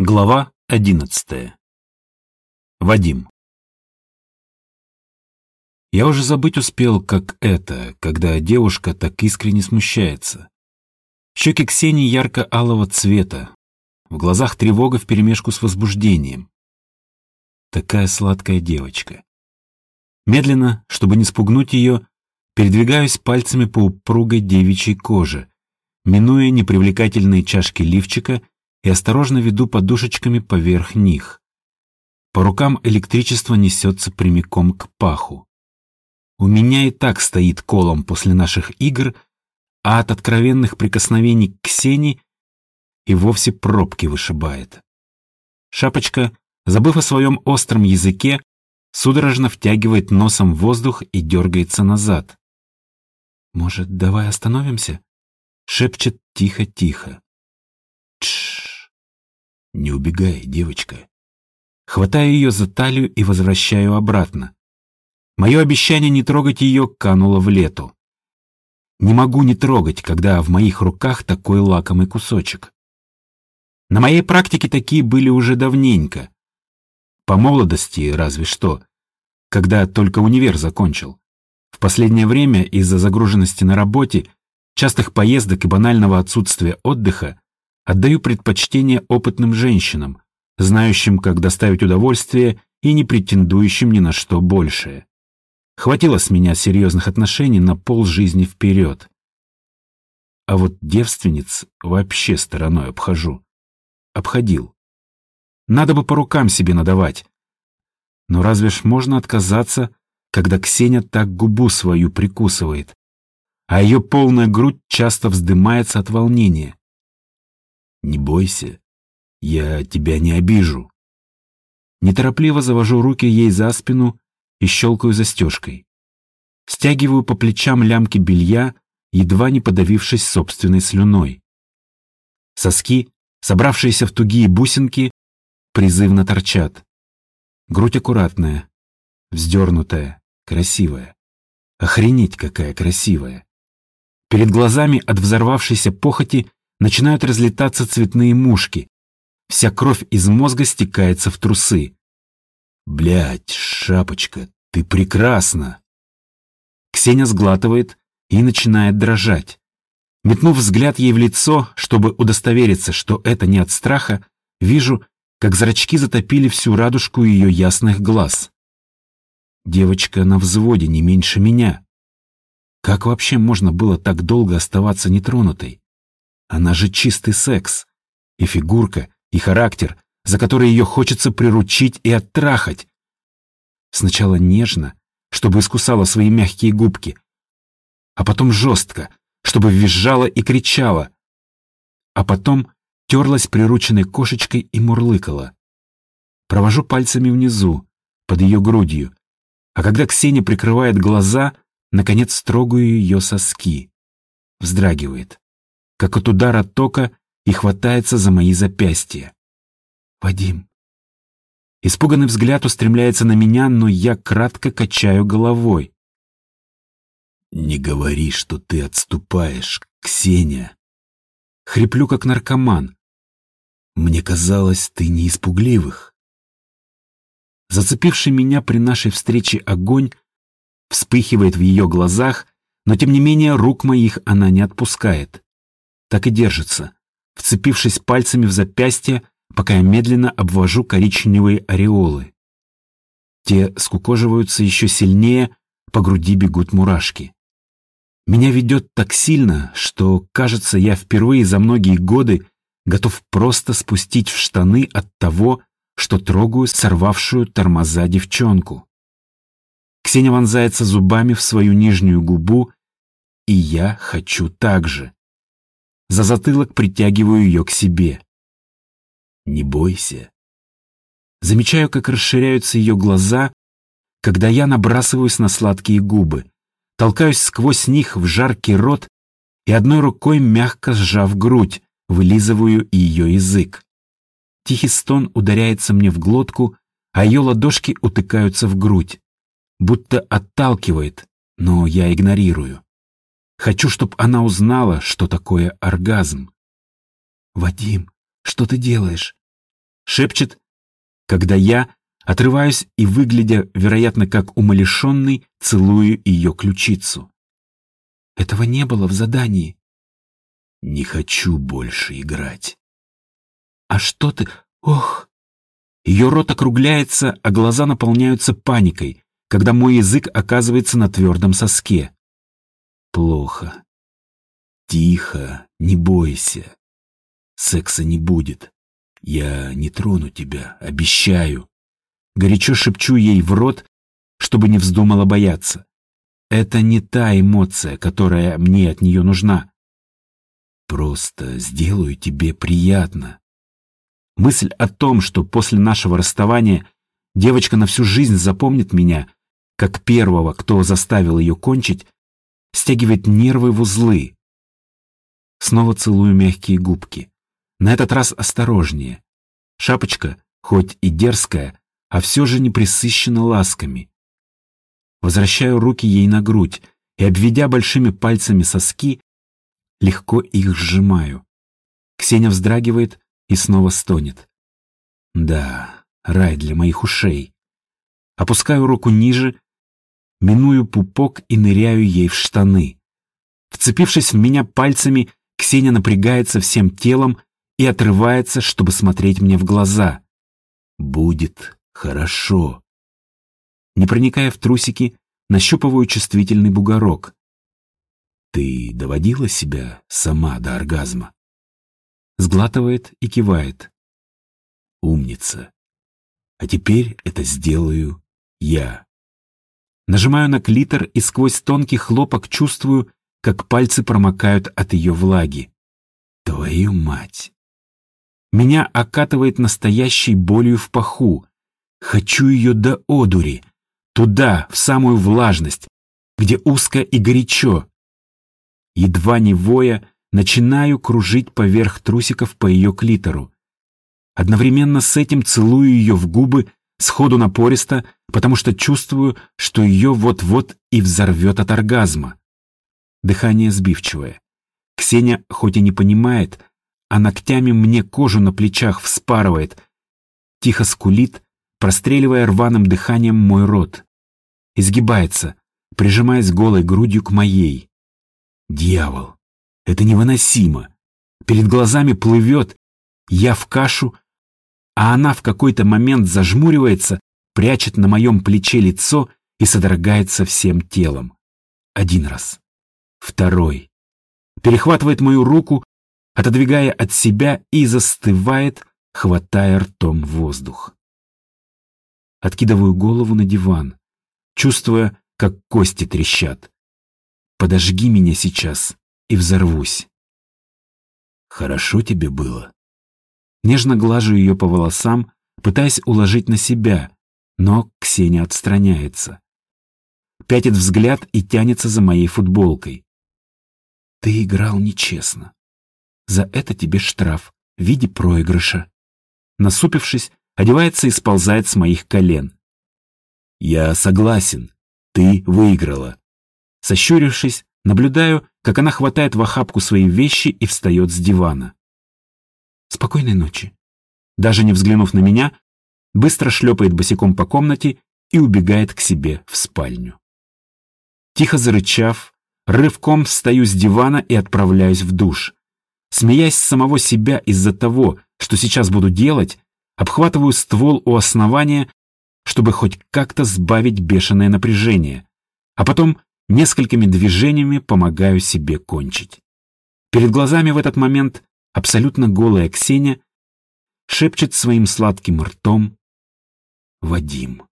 Глава одиннадцатая. Вадим. Я уже забыть успел, как это, когда девушка так искренне смущается. Щеки Ксении ярко-алого цвета, в глазах тревога вперемешку с возбуждением. Такая сладкая девочка. Медленно, чтобы не спугнуть ее, передвигаюсь пальцами по упругой девичьей коже, минуя непривлекательные чашки лифчика и осторожно веду подушечками поверх них. По рукам электричество несется прямиком к паху. У меня и так стоит колом после наших игр, а от откровенных прикосновений к Ксении и вовсе пробки вышибает. Шапочка, забыв о своем остром языке, судорожно втягивает носом воздух и дергается назад. «Может, давай остановимся?» — шепчет тихо-тихо. Не убегай, девочка. Хватаю ее за талию и возвращаю обратно. Мое обещание не трогать ее кануло в лету. Не могу не трогать, когда в моих руках такой лакомый кусочек. На моей практике такие были уже давненько. По молодости разве что, когда только универ закончил. В последнее время из-за загруженности на работе, частых поездок и банального отсутствия отдыха Отдаю предпочтение опытным женщинам, знающим, как доставить удовольствие и не претендующим ни на что большее. Хватило с меня серьезных отношений на пол жизни вперед. А вот девственниц вообще стороной обхожу. Обходил. Надо бы по рукам себе надавать. Но разве ж можно отказаться, когда Ксения так губу свою прикусывает, а ее полная грудь часто вздымается от волнения? Не бойся, я тебя не обижу. Неторопливо завожу руки ей за спину и щелкаю застежкой. Стягиваю по плечам лямки белья, едва не подавившись собственной слюной. Соски, собравшиеся в тугие бусинки, призывно торчат. Грудь аккуратная, вздернутая, красивая. Охренеть, какая красивая. Перед глазами от взорвавшейся похоти начинают разлетаться цветные мушки. Вся кровь из мозга стекается в трусы. Блять, шапочка, ты прекрасна. Ксения сглатывает и начинает дрожать. Метнув взгляд ей в лицо, чтобы удостовериться, что это не от страха, вижу, как зрачки затопили всю радужку ее ясных глаз. Девочка на взводе не меньше меня. Как вообще можно было так долго оставаться нетронутой? Она же чистый секс. И фигурка, и характер, за который ее хочется приручить и оттрахать. Сначала нежно, чтобы искусала свои мягкие губки, а потом жестко, чтобы визжала и кричала, а потом терлась прирученной кошечкой и мурлыкала. Провожу пальцами внизу, под ее грудью, а когда Ксения прикрывает глаза, наконец трогаю ее соски. Вздрагивает как от удара тока, и хватается за мои запястья. «Вадим». Испуганный взгляд устремляется на меня, но я кратко качаю головой. «Не говори, что ты отступаешь, Ксения». Хриплю, как наркоман. Мне казалось, ты не испугливых. Зацепивший меня при нашей встрече огонь вспыхивает в ее глазах, но тем не менее рук моих она не отпускает так и держится, вцепившись пальцами в запястье, пока я медленно обвожу коричневые ореолы. Те скукоживаются еще сильнее, по груди бегут мурашки. Меня ведет так сильно, что, кажется, я впервые за многие годы готов просто спустить в штаны от того, что трогаю сорвавшую тормоза девчонку. Ксения вонзается зубами в свою нижнюю губу, и я хочу так же. За затылок притягиваю ее к себе. Не бойся. Замечаю, как расширяются ее глаза, когда я набрасываюсь на сладкие губы, толкаюсь сквозь них в жаркий рот и одной рукой, мягко сжав грудь, вылизываю ее язык. Тихий стон ударяется мне в глотку, а ее ладошки утыкаются в грудь, будто отталкивает, но я игнорирую. Хочу, чтобы она узнала, что такое оргазм. «Вадим, что ты делаешь?» Шепчет, когда я отрываюсь и, выглядя, вероятно, как умалишенный, целую ее ключицу. Этого не было в задании. Не хочу больше играть. А что ты... Ох! Ее рот округляется, а глаза наполняются паникой, когда мой язык оказывается на твердом соске. Плохо. Тихо, не бойся. Секса не будет. Я не трону тебя, обещаю. Горячо шепчу ей в рот, чтобы не вздумала бояться. Это не та эмоция, которая мне от нее нужна. Просто сделаю тебе приятно. Мысль о том, что после нашего расставания девочка на всю жизнь запомнит меня, как первого, кто заставил ее кончить, стягивает нервы в узлы. Снова целую мягкие губки. На этот раз осторожнее. Шапочка, хоть и дерзкая, а все же не присыщена ласками. Возвращаю руки ей на грудь и, обведя большими пальцами соски, легко их сжимаю. Ксения вздрагивает и снова стонет. Да, рай для моих ушей. Опускаю руку ниже, миную пупок и ныряю ей в штаны. Вцепившись в меня пальцами, Ксения напрягается всем телом и отрывается, чтобы смотреть мне в глаза. Будет хорошо. Не проникая в трусики, нащупываю чувствительный бугорок. Ты доводила себя сама до оргазма? Сглатывает и кивает. Умница. А теперь это сделаю я. Нажимаю на клитор и сквозь тонкий хлопок чувствую, как пальцы промокают от ее влаги. Твою мать! Меня окатывает настоящей болью в паху. Хочу ее до одури. Туда, в самую влажность, где узко и горячо. Едва не воя, начинаю кружить поверх трусиков по ее клитору. Одновременно с этим целую ее в губы, сходу напористо, потому что чувствую, что ее вот-вот и взорвет от оргазма. Дыхание сбивчивое. Ксения хоть и не понимает, а ногтями мне кожу на плечах вспарывает. Тихо скулит, простреливая рваным дыханием мой рот. Изгибается, прижимаясь голой грудью к моей. Дьявол, это невыносимо. Перед глазами плывет, я в кашу, а она в какой-то момент зажмуривается, прячет на моем плече лицо и содрогается всем телом. Один раз. Второй. Перехватывает мою руку, отодвигая от себя и застывает, хватая ртом воздух. Откидываю голову на диван, чувствуя, как кости трещат. Подожги меня сейчас и взорвусь. Хорошо тебе было. Нежно глажу ее по волосам, пытаясь уложить на себя, но Ксения отстраняется. Пятит взгляд и тянется за моей футболкой. Ты играл нечестно. За это тебе штраф в виде проигрыша. Насупившись, одевается и сползает с моих колен. Я согласен, ты выиграла. Сощурившись, наблюдаю, как она хватает в охапку свои вещи и встает с дивана. Спокойной ночи. Даже не взглянув на меня, быстро шлепает босиком по комнате и убегает к себе в спальню. Тихо зарычав, рывком встаю с дивана и отправляюсь в душ. Смеясь самого себя из-за того, что сейчас буду делать, обхватываю ствол у основания, чтобы хоть как-то сбавить бешеное напряжение, а потом несколькими движениями помогаю себе кончить. Перед глазами в этот момент абсолютно голая Ксения шепчет своим сладким ртом «Вадим».